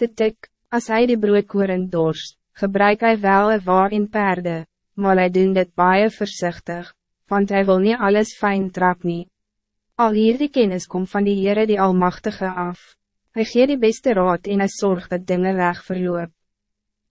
Dit ek, as hy die broekoren dors, gebruik hy wel een waar in perde, maar hij doen dit baie voorzichtig, want hij wil niet alles fijn trap nie. Al hier die kennis kom van die Heere die Almachtige af. Hij geeft die beste raad en hy zorgt dat dingen weg verloop.